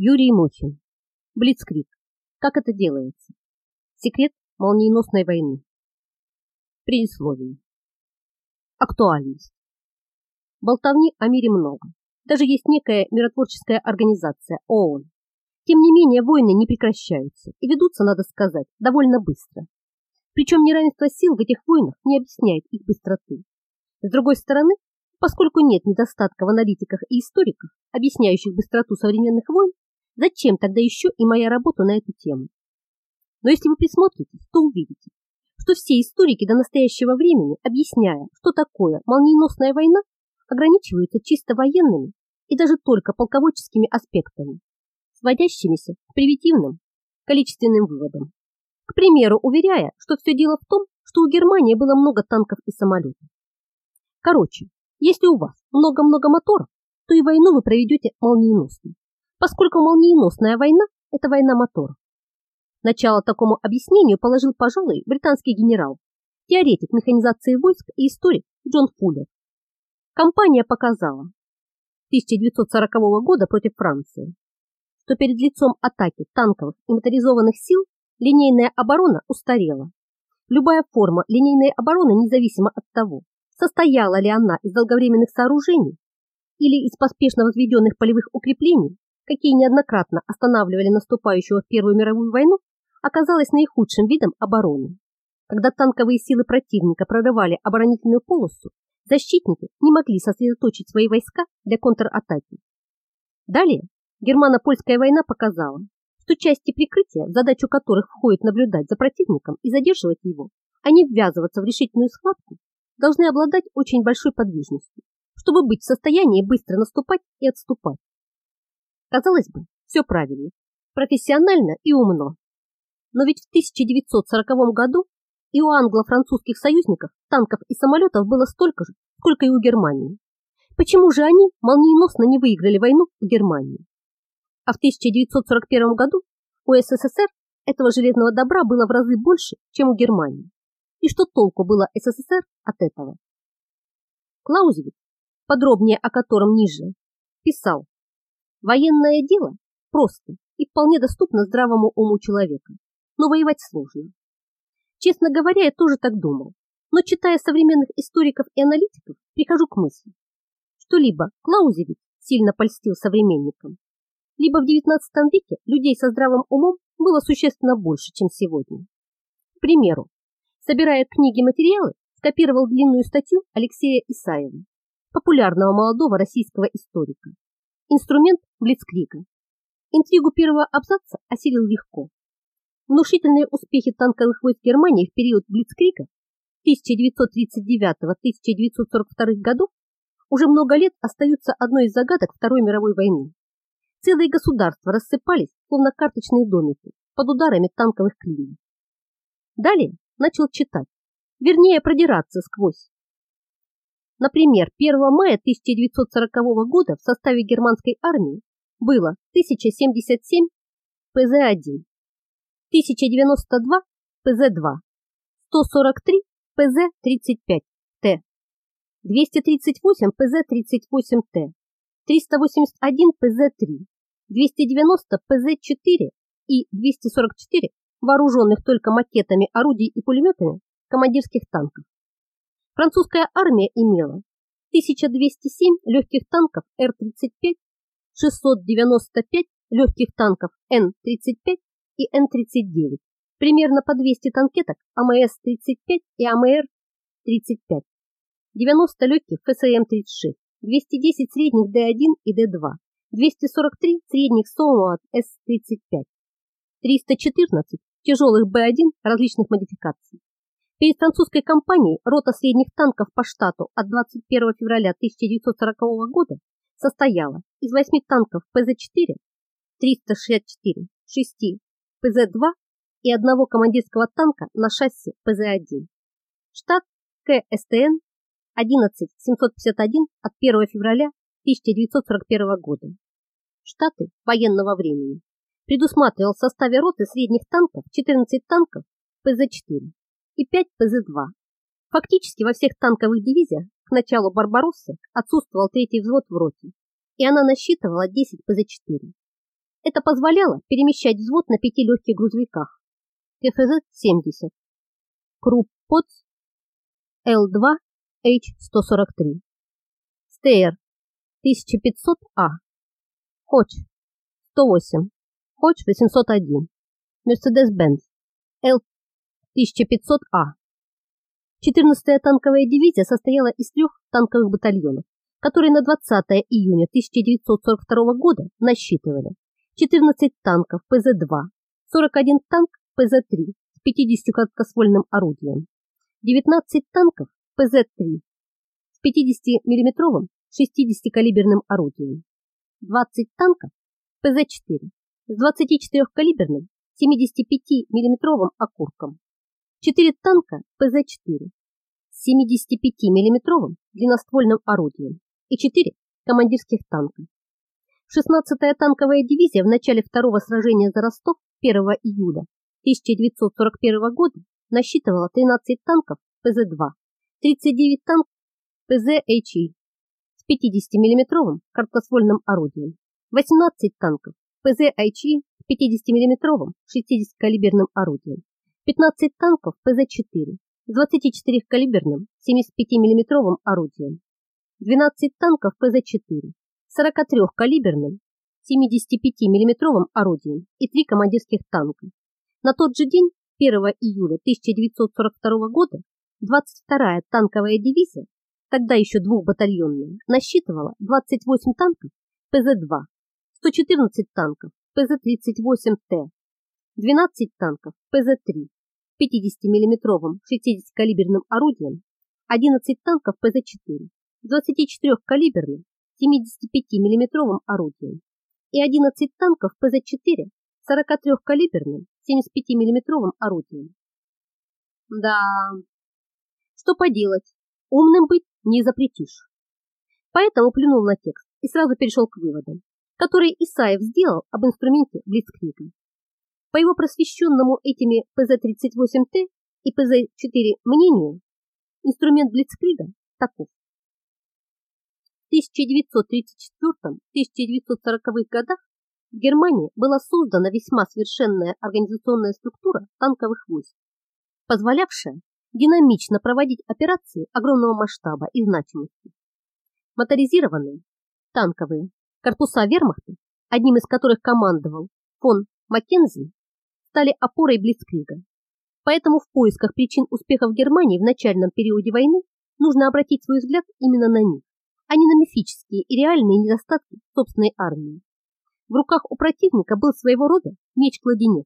Юрий Мухин. Блицкрик. Как это делается? Секрет молниеносной войны. Предисловие. Актуальность. Болтовни о мире много. Даже есть некая миротворческая организация ООН. Тем не менее, войны не прекращаются и ведутся, надо сказать, довольно быстро. Причем неравенство сил в этих войнах не объясняет их быстроты. С другой стороны, поскольку нет недостатка в аналитиках и историках, объясняющих быстроту современных войн, Зачем тогда еще и моя работа на эту тему? Но если вы присмотритесь, то увидите, что все историки до настоящего времени, объясняя, что такое молниеносная война, ограничиваются чисто военными и даже только полководческими аспектами, сводящимися к примитивным количественным выводам. К примеру, уверяя, что все дело в том, что у Германии было много танков и самолетов. Короче, если у вас много-много моторов, то и войну вы проведете молниеносно поскольку молниеносная война – это война моторов. Начало такому объяснению положил, пожалуй, британский генерал, теоретик механизации войск и историк Джон Фуллер. Компания показала 1940 года против Франции, что перед лицом атаки танковых и моторизованных сил линейная оборона устарела. Любая форма линейной обороны, независимо от того, состояла ли она из долговременных сооружений или из поспешно возведенных полевых укреплений, какие неоднократно останавливали наступающего в Первую мировую войну, оказалась наихудшим видом обороны. Когда танковые силы противника прорывали оборонительную полосу, защитники не могли сосредоточить свои войска для контратаки. Далее германо-польская война показала, что части прикрытия, в задачу которых входит наблюдать за противником и задерживать его, а не ввязываться в решительную схватку, должны обладать очень большой подвижностью, чтобы быть в состоянии быстро наступать и отступать. Казалось бы, все правильно, профессионально и умно. Но ведь в 1940 году и у англо-французских союзников танков и самолетов было столько же, сколько и у Германии. Почему же они молниеносно не выиграли войну в Германии? А в 1941 году у СССР этого железного добра было в разы больше, чем у Германии. И что толку было СССР от этого? Клаузевиц, подробнее о котором ниже, писал, Военное дело просто и вполне доступно здравому уму человека, но воевать сложно. Честно говоря, я тоже так думал, но читая современных историков и аналитиков, прихожу к мысли, что либо Клаузевич сильно польстил современникам, либо в XIX веке людей со здравым умом было существенно больше, чем сегодня. К примеру, собирая книги материалы, скопировал длинную статью Алексея Исаева, популярного молодого российского историка, Инструмент Блицкрига. Интригу первого абзаца осилил легко. Внушительные успехи танковых войск Германии в период Блицкрига 1939-1942 годов уже много лет остаются одной из загадок Второй мировой войны. Целые государства рассыпались, словно карточные домики, под ударами танковых клиньев. Далее начал читать, вернее продираться сквозь Например, 1 мая 1940 года в составе германской армии было 1077 ПЗ-1, 1092 ПЗ-2, 143 ПЗ-35Т, 238 ПЗ-38Т, 381 ПЗ-3, 290 ПЗ-4 и 244 вооруженных только макетами орудий и пулеметами командирских танков. Французская армия имела 1207 легких танков Р-35, 695 легких танков Н-35 и Н-39, примерно по 200 танкеток АМС-35 и АМР-35, 90 легких ФСМ-36, 210 средних Д-1 и Д-2, 243 средних Соумат С-35, 314 тяжелых Б-1 различных модификаций, Перед французской компанией рота средних танков по штату от 21 февраля 1940 года состояла из 8 танков ПЗ-4, 364, 6 ПЗ-2 и одного командирского танка на шасси ПЗ-1. Штат КСТН 11751 от 1 февраля 1941 года. Штаты военного времени предусматривал в составе роты средних танков 14 танков ПЗ-4 и 5 ПЗ-2. Фактически во всех танковых дивизиях к началу Барбароссы отсутствовал третий взвод в роте, и она насчитывала 10 ПЗ-4. Это позволяло перемещать взвод на пяти легких грузовиках Kfz-70, Krupp Protze L2H143, Steyr 1500A, Horch 108, Horch 801, Мерседес-Бенц Л1500А. 14-я танковая дивизия состояла из трех танковых батальонов, которые на 20 июня 1942 года насчитывали 14 танков ПЗ-2, 41 танк ПЗ-3 с 50 короткоствольным орудием, 19 танков ПЗ-3 с 50 миллиметровым 60-калиберным орудием, 20 танков ПЗ-4 с 24-калиберным 75 миллиметровым окурком, 4 танка ПЗ-4 с 75 миллиметровым длинноствольным орудием и 4 командирских танка. 16-я танковая дивизия в начале второго сражения за Ростов 1 июля 1941 года насчитывала 13 танков ПЗ-2, 39 танков ПЗ-ХИ с 50-мм короткоствольным орудием, 18 танков ПЗ-ХИ с 50-мм 60-калиберным орудием, 15 танков ПЗ-4 с 24-калиберным 75-мм орудием, 12 танков ПЗ-4 43-калиберным 75-мм орудием и три командирских танка. На тот же день, 1 июля 1942 года, 22-я танковая дивизия, тогда еще двухбатальонная, насчитывала 28 танков ПЗ-2, 114 танков ПЗ-38Т, 12 танков ПЗ-3 с 50-мм 60-калиберным орудием, 11 танков ПЗ-4 с 24-калиберным 75-мм орудием и 11 танков ПЗ-4 с 43-калиберным 75-мм орудием. Да, что поделать, умным быть не запретишь. Поэтому плюнул на текст и сразу перешел к выводам, которые Исаев сделал об инструменте Блицкрига. По его просвещенному этими ПЗ-38Т и ПЗ-4 мнению, инструмент Блицкрига таков. 1934-1940 годах в Германии была создана весьма совершенная организационная структура танковых войск, позволявшая динамично проводить операции огромного масштаба и значимости. Моторизированные танковые корпуса вермахта, одним из которых командовал фон Маккензи, стали опорой Блицкрига. Поэтому в поисках причин успеха в Германии в начальном периоде войны нужно обратить свой взгляд именно на них а не на мифические и реальные недостатки собственной армии. В руках у противника был своего рода меч-кладенец,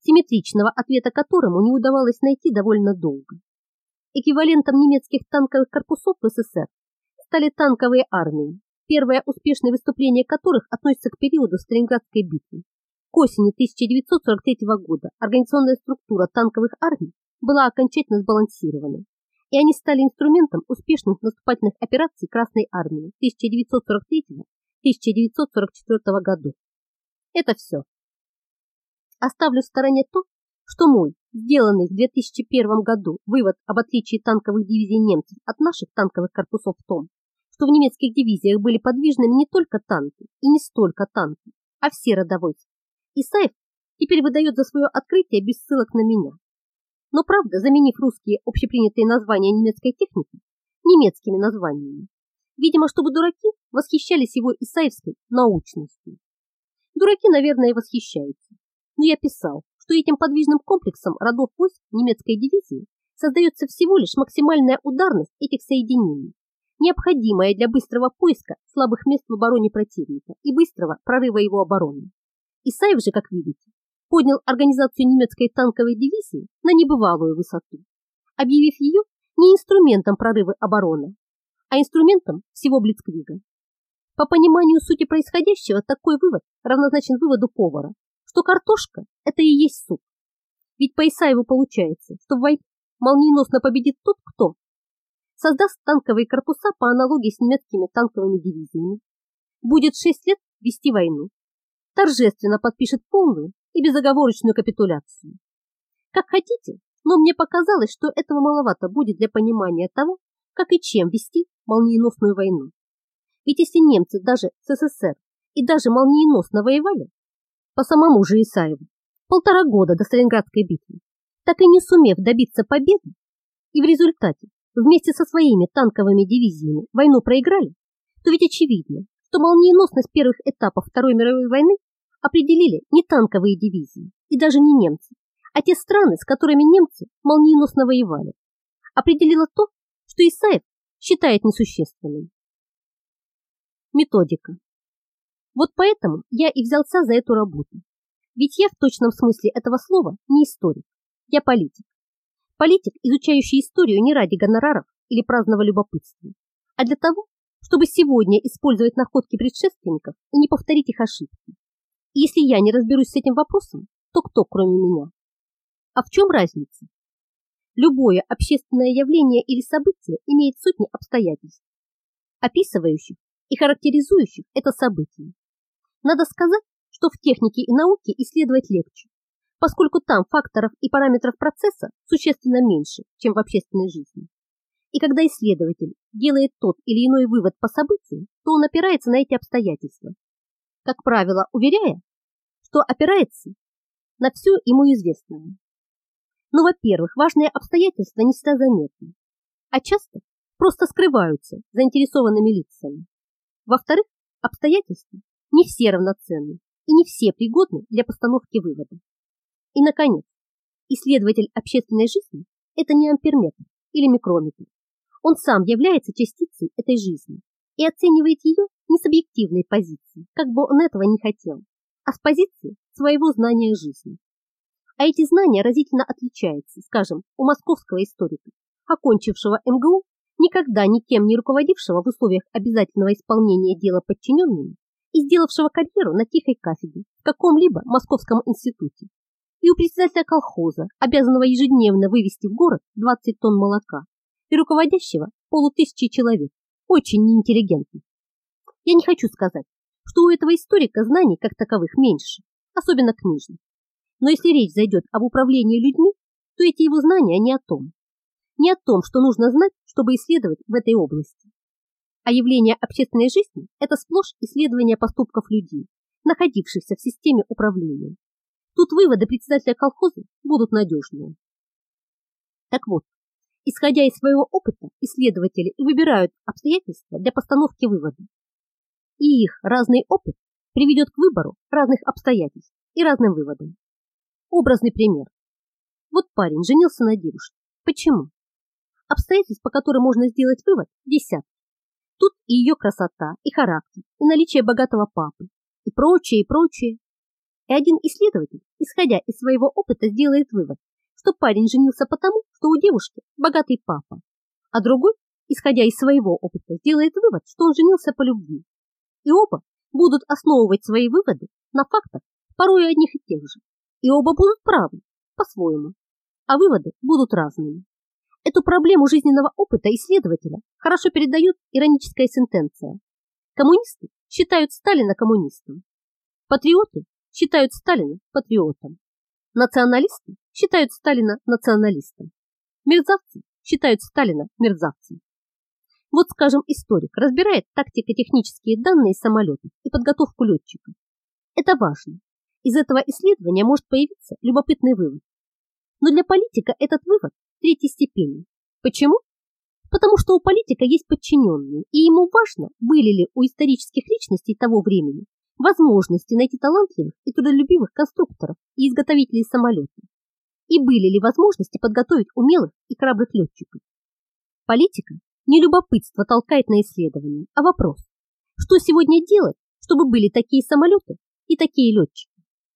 симметричного ответа которому не удавалось найти довольно долго. Эквивалентом немецких танковых корпусов в СССР стали танковые армии, первое успешное выступление которых относится к периоду Сталинградской битвы. К осени 1943 года организационная структура танковых армий была окончательно сбалансирована и они стали инструментом успешных наступательных операций Красной Армии 1943-1944 годов. Это все. Оставлю в стороне то, что мой, сделанный в 2001 году вывод об отличии танковых дивизий немцев от наших танковых корпусов в том, что в немецких дивизиях были подвижными не только танки и не столько танки, а все родовойцы. Исаев теперь выдает за свое открытие без ссылок на меня. Но правда, заменив русские общепринятые названия немецкой техники немецкими названиями, видимо, чтобы дураки восхищались его исаевской научностью. Дураки, наверное, и восхищаются. Но я писал, что этим подвижным комплексом родов войск немецкой дивизии создается всего лишь максимальная ударность этих соединений, необходимая для быстрого поиска слабых мест в обороне противника и быстрого прорыва его обороны. Исаев же, как видите, поднял организацию немецкой танковой дивизии на небывалую высоту, объявив ее не инструментом прорыва обороны, а инструментом всего Блицкрига. По пониманию сути происходящего, такой вывод равнозначен выводу повара, что картошка – это и есть суп. Ведь по Исаеву получается, что в войне молниеносно победит тот, кто создаст танковые корпуса по аналогии с немецкими танковыми дивизиями, будет шесть лет вести войну, торжественно подпишет полную и безоговорочную капитуляцию. Как хотите, но мне показалось, что этого маловато будет для понимания того, как и чем вести молниеносную войну. Ведь если немцы даже с СССР и даже молниеносно воевали, По самому же Исаеву, полтора года до Сталинградской битвы, так и не сумев добиться победы, и в результате вместе со своими танковыми дивизиями войну проиграли, то ведь очевидно, что молниеносность первых этапов Второй мировой войны определили не танковые дивизии и даже не немцы, а те страны, с которыми немцы молниеносно воевали. Определило то, что Исаев считает несущественным. Методика. Вот поэтому я и взялся за эту работу. Ведь я в точном смысле этого слова не историк, я политик. Политик, изучающий историю не ради гонораров или праздного любопытства, а для того, чтобы сегодня использовать находки предшественников и не повторить их ошибки. И если я не разберусь с этим вопросом, то кто, кроме меня? А в чем разница? Любое общественное явление или событие имеет сотни обстоятельств, описывающих и характеризующих это событие. Надо сказать, что в технике и науке исследовать легче, поскольку там факторов и параметров процесса существенно меньше, чем в общественной жизни. И когда исследователь делает тот или иной вывод по событию, то он опирается на эти обстоятельства, как правило, уверяя, что опирается на все ему известное. Но, во-первых, важные обстоятельства не всегда заметны, а часто просто скрываются заинтересованными лицами. Во-вторых, обстоятельства не все равноценны и не все пригодны для постановки вывода. И, наконец, исследователь общественной жизни – это не амперметр или микрометр. Он сам является частицей этой жизни и оценивает ее не с объективной позиции, как бы он этого не хотел, а с позиции своего знания жизни. А эти знания разительно отличаются, скажем, у московского историка, окончившего МГУ, никогда никем не руководившего в условиях обязательного исполнения дела подчиненными и сделавшего карьеру на тихой кафедре в каком-либо московском институте и у председателя колхоза, обязанного ежедневно вывести в город 20 тонн молока, и руководящего полутысячи человек, очень неинтеллигентных. Я не хочу сказать, что у этого историка знаний как таковых меньше, особенно книжных. Но если речь зайдет об управлении людьми, то эти его знания не о том. Не о том, что нужно знать, чтобы исследовать в этой области. А явление общественной жизни – это сплошь исследование поступков людей, находившихся в системе управления. Тут выводы председателя колхоза будут надежнее. Так вот, исходя из своего опыта, исследователи и выбирают обстоятельства для постановки вывода. И их разный опыт приведет к выбору разных обстоятельств и разным выводам. Образный пример. Вот парень женился на девушке. Почему? Обстоятельств, по которым можно сделать вывод, десятки. Тут и ее красота, и характер, и наличие богатого папы, и прочее, и прочее. И один исследователь, исходя из своего опыта, сделает вывод, что парень женился потому, что у девушки богатый папа, а другой, исходя из своего опыта, сделает вывод, что он женился по любви. И оба будут основывать свои выводы на фактах, порой одних и тех же. И оба будут правы, по-своему, а выводы будут разными. Эту проблему жизненного опыта исследователя хорошо передает ироническая сентенция. Коммунисты считают Сталина коммунистом. Патриоты считают Сталина патриотом. Националисты считают Сталина националистом. Мерзавцы считают Сталина мерзавцем. Вот, скажем, историк разбирает тактико-технические данные самолетов и подготовку летчиков. Это важно. Из этого исследования может появиться любопытный вывод. Но для политика этот вывод третьей степени. Почему? Потому что у политика есть подчиненные, и ему важно, были ли у исторических личностей того времени возможности найти талантливых и трудолюбивых конструкторов и изготовителей самолетов, и были ли возможности подготовить умелых и храбрых летчиков. Политика не любопытство толкает на исследование, а вопрос, что сегодня делать, чтобы были такие самолеты и такие летчики.